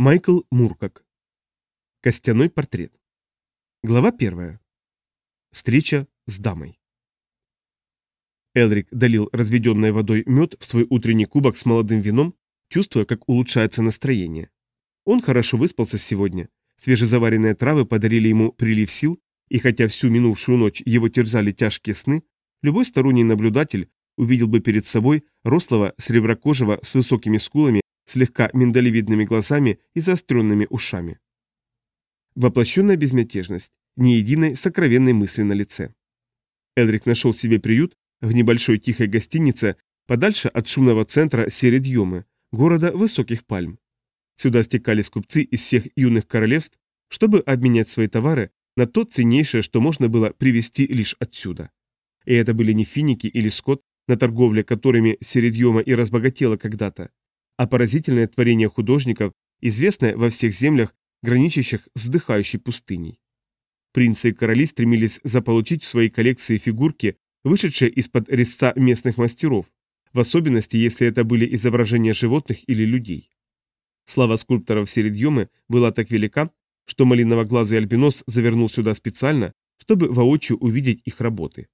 Майкл Муркак. Костяной портрет. Глава первая. Встреча с дамой. Элрик долил разведенной водой мед в свой утренний кубок с молодым вином, чувствуя, как улучшается настроение. Он хорошо выспался сегодня. Свежезаваренные травы подарили ему прилив сил, и хотя всю минувшую ночь его терзали тяжкие сны, любой сторонний наблюдатель увидел бы перед собой рослого, среброкожего, с высокими скулами слегка миндалевидными глазами и заостренными ушами. Воплощенная безмятежность, ни единой сокровенной мысли на лице. Элрик нашел себе приют в небольшой тихой гостинице подальше от шумного центра Середьемы, города высоких пальм. Сюда стекались купцы из всех юных королевств, чтобы обменять свои товары на то ценнейшее, что можно было привезти лишь отсюда. И это были не финики или скот, на торговле которыми Середьема и разбогатела когда-то, а поразительное творение художников, известное во всех землях, граничащих с вздыхающей пустыней. Принцы и короли стремились заполучить в своей коллекции фигурки, вышедшие из-под резца местных мастеров, в особенности, если это были изображения животных или людей. Слава скульпторов Середьемы была так велика, что малиново-глазый альбинос завернул сюда специально, чтобы воочию увидеть их работы.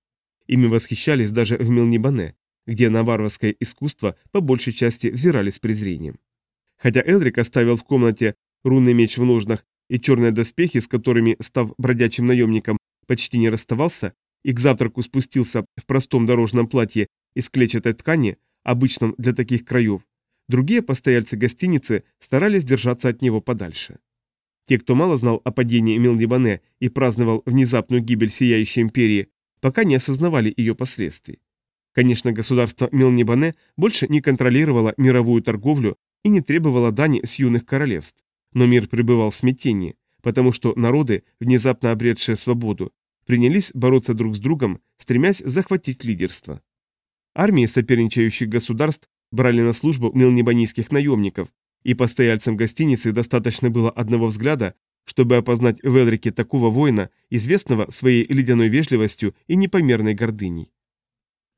Ими восхищались даже в Мелнибане, где на варварское искусство по большей части взирали с презрением. Хотя Элрик оставил в комнате рунный меч в ножнах и черные доспехи, с которыми, став бродячим наемником, почти не расставался, и к завтраку спустился в простом дорожном платье из клетчатой ткани, обычном для таких краев, другие постояльцы гостиницы старались держаться от него подальше. Те, кто мало знал о падении Мелнибане и праздновал внезапную гибель Сияющей империи, пока не осознавали ее последствий. Конечно, государство Мелнибане больше не контролировало мировую торговлю и не требовало дани с юных королевств. Но мир пребывал в смятении, потому что народы, внезапно обретшие свободу, принялись бороться друг с другом, стремясь захватить лидерство. Армии соперничающих государств брали на службу мелнибанийских наемников, и постояльцам гостиницы достаточно было одного взгляда, чтобы опознать в Элрике такого воина, известного своей ледяной вежливостью и непомерной гордыней.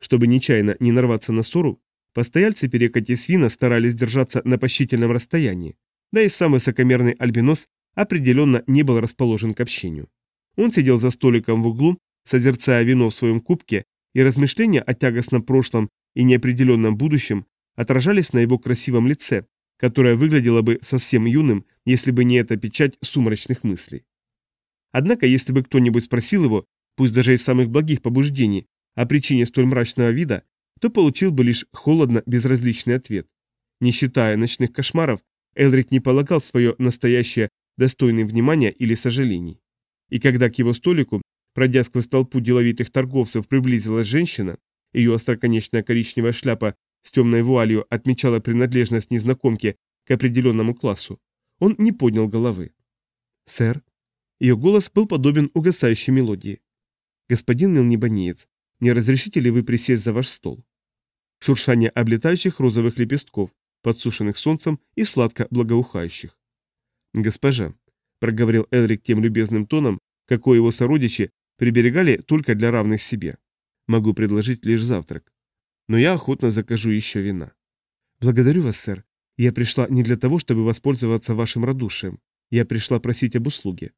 Чтобы нечаянно не нарваться на ссору, постояльцы перекати свина старались держаться на почтительном расстоянии, да и сам высокомерный альбинос определенно не был расположен к общению. Он сидел за столиком в углу, созерцая вино в своем кубке, и размышления о тягостном прошлом и неопределенном будущем отражались на его красивом лице, которое выглядело бы совсем юным, если бы не эта печать сумрачных мыслей. Однако, если бы кто-нибудь спросил его, пусть даже из самых благих побуждений, о причине столь мрачного вида, то получил бы лишь холодно безразличный ответ. Не считая ночных кошмаров, Элрик не полагал свое настоящее достойным внимания или сожалений. И когда к его столику, пройдя сквозь толпу деловитых торговцев, приблизилась женщина, ее остроконечная коричневая шляпа с темной вуалью отмечала принадлежность незнакомки к определенному классу, он не поднял головы. «Сэр». Ее голос был подобен угасающей мелодии. «Господин Мелнебанеец, не разрешите ли вы присесть за ваш стол? Шуршание облетающих розовых лепестков, подсушенных солнцем и сладко благоухающих. Госпожа, проговорил Элрик тем любезным тоном, какой его сородичи приберегали только для равных себе. Могу предложить лишь завтрак. Но я охотно закажу еще вина. Благодарю вас, сэр. Я пришла не для того, чтобы воспользоваться вашим радушием. Я пришла просить об услуге.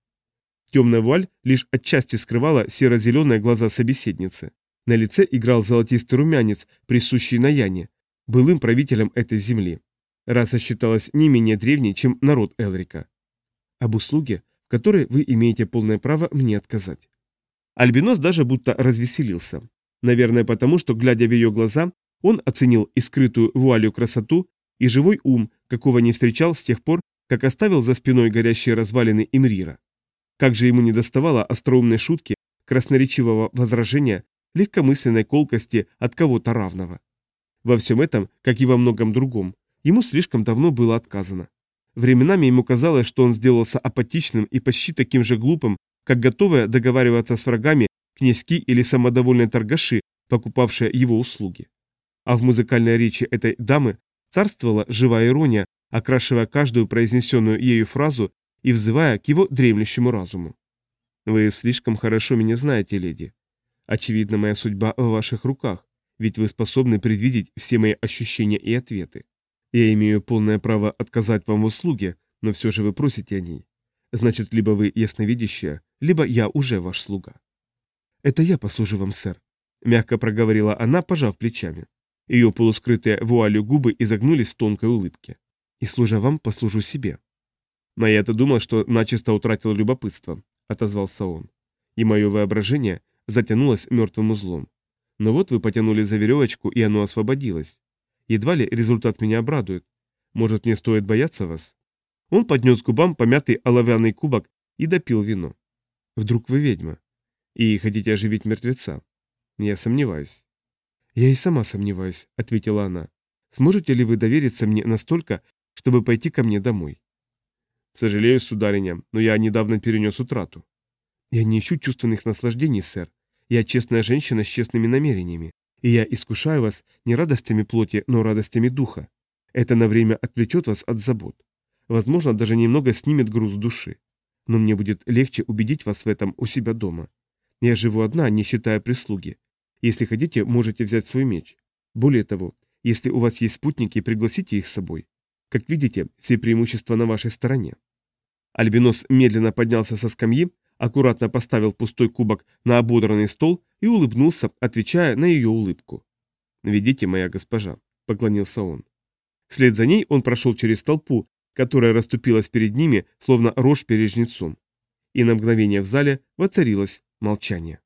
Темная вуаль лишь отчасти скрывала серо-зеленые глаза собеседницы. На лице играл золотистый румянец, присущий Наяне, былым правителем этой земли. Раса считалась не менее древней, чем народ Элрика. Об услуге, которой вы имеете полное право мне отказать. Альбинос даже будто развеселился. Наверное, потому что, глядя в ее глаза, он оценил и скрытую вуалью красоту, и живой ум, какого не встречал с тех пор, как оставил за спиной горящие развалины Имрира. Как же ему не доставало остроумной шутки, красноречивого возражения, легкомысленной колкости от кого-то равного. Во всем этом, как и во многом другом, ему слишком давно было отказано. Временами ему казалось, что он сделался апатичным и почти таким же глупым, как готовые договариваться с врагами князьки или самодовольные торгаши, покупавшие его услуги. А в музыкальной речи этой дамы царствовала живая ирония, окрашивая каждую произнесенную ею фразу и взывая к его дремлющему разуму. «Вы слишком хорошо меня знаете, леди. Очевидно, моя судьба в ваших руках, ведь вы способны предвидеть все мои ощущения и ответы. Я имею полное право отказать вам в услуге, Но все же вы просите о ней. Значит, либо вы ясновидящая, либо я уже ваш слуга. Это я послужу вам, сэр, мягко проговорила она, пожав плечами. Ее полускрытые вуалью губы изогнулись в тонкой улыбке. И служа вам, послужу себе. Но я-то думал, что начисто утратил любопытство, отозвался он. И мое воображение затянулось мертвым узлом. Но вот вы потянули за веревочку, и оно освободилось. Едва ли результат меня обрадует. Может, мне стоит бояться вас? Он поднес к губам помятый оловянный кубок и допил вино. Вдруг вы ведьма? И хотите оживить мертвеца? Я сомневаюсь. Я и сама сомневаюсь, ответила она. Сможете ли вы довериться мне настолько, чтобы пойти ко мне домой? Сожалею, сударыня, но я недавно перенес утрату. Я не ищу чувственных наслаждений, сэр. Я честная женщина с честными намерениями. И я искушаю вас не радостями плоти, но радостями духа. Это на время отвлечет вас от забот. Возможно, даже немного снимет груз души. Но мне будет легче убедить вас в этом у себя дома. Я живу одна, не считая прислуги. Если хотите, можете взять свой меч. Более того, если у вас есть спутники, пригласите их с собой. Как видите, все преимущества на вашей стороне. Альбинос медленно поднялся со скамьи, аккуратно поставил пустой кубок на ободранный стол и улыбнулся, отвечая на ее улыбку. «Ведите, моя госпожа», — поклонился он. Вслед за ней он прошел через толпу, которая расступилась перед ними, словно рожь перед жнецом. И на мгновение в зале воцарилось молчание.